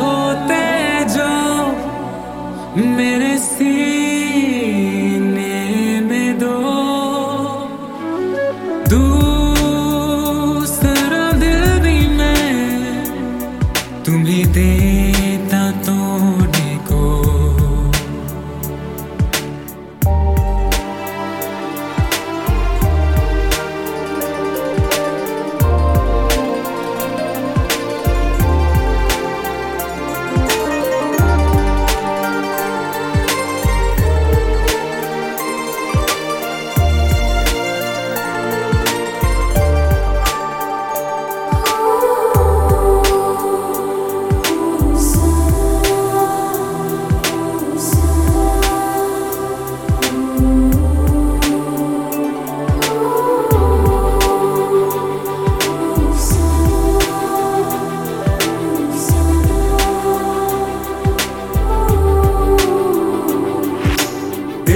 होते जो मेरे सीने में दो। दिल तुम्हें देता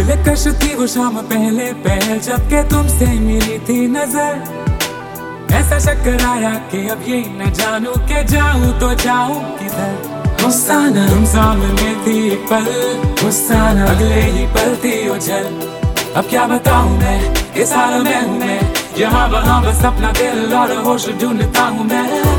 दिलकश थी वो शाम पहले पहल जब के तुमसे मिली थी नज़र। ऐसा चक्कर आया कि अब ये न जानू के जाऊँ तो जाऊँ किधर। हुस्साना तुम सामने थी पल, हुस्साना अगले ही पल थी उछल अब क्या बताऊँ मैं, इस हाल में हूँ मैं, यहाँ वहाँ बस अपना दिल और होश ढूंढता हूँ मैं।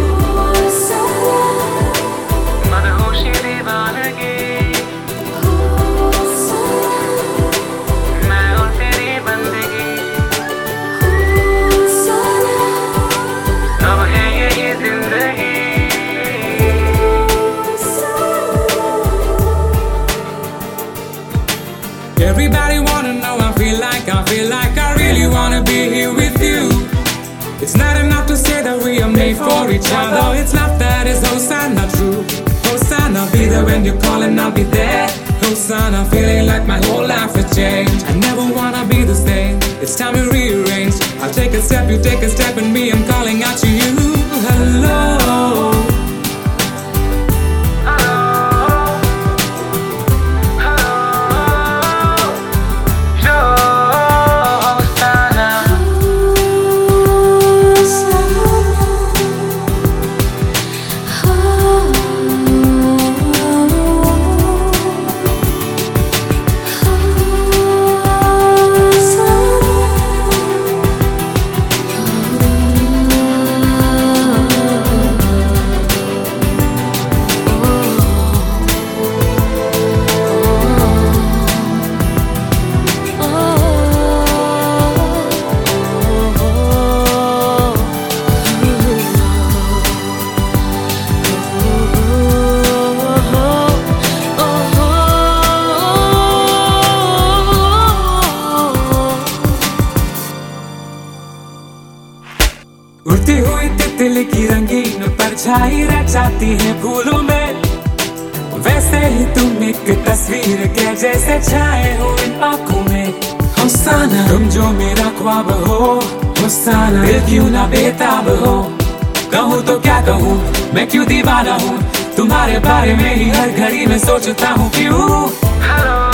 Everybody wanna know I feel like I feel like I really wanna be here with you. It's not enough to say that we are made for each other. It's not that it's Hosanna true. Hosanna be there when you call and I'll be there. Hosanna feeling like my whole life has changed. I never wanna be the same. It's time to rearrange. I'll take a step, you take a step and me I'm calling उड़ती हुई तितली की रंगीन परछाई रह जाती है फूलों में। वैसे ही तुम एक तस्वीर के जैसे छाए हो इन आँखों में। हुस्साना तुम जो मेरा ख्वाब हो हुस्साना दिल क्यों ना बेताब हो? कहूँ तो क्या कहूँ, मैं क्यों दीवाना हूँ? तुम्हारे बारे में ही हर घड़ी में सोचता हूँ क्यों?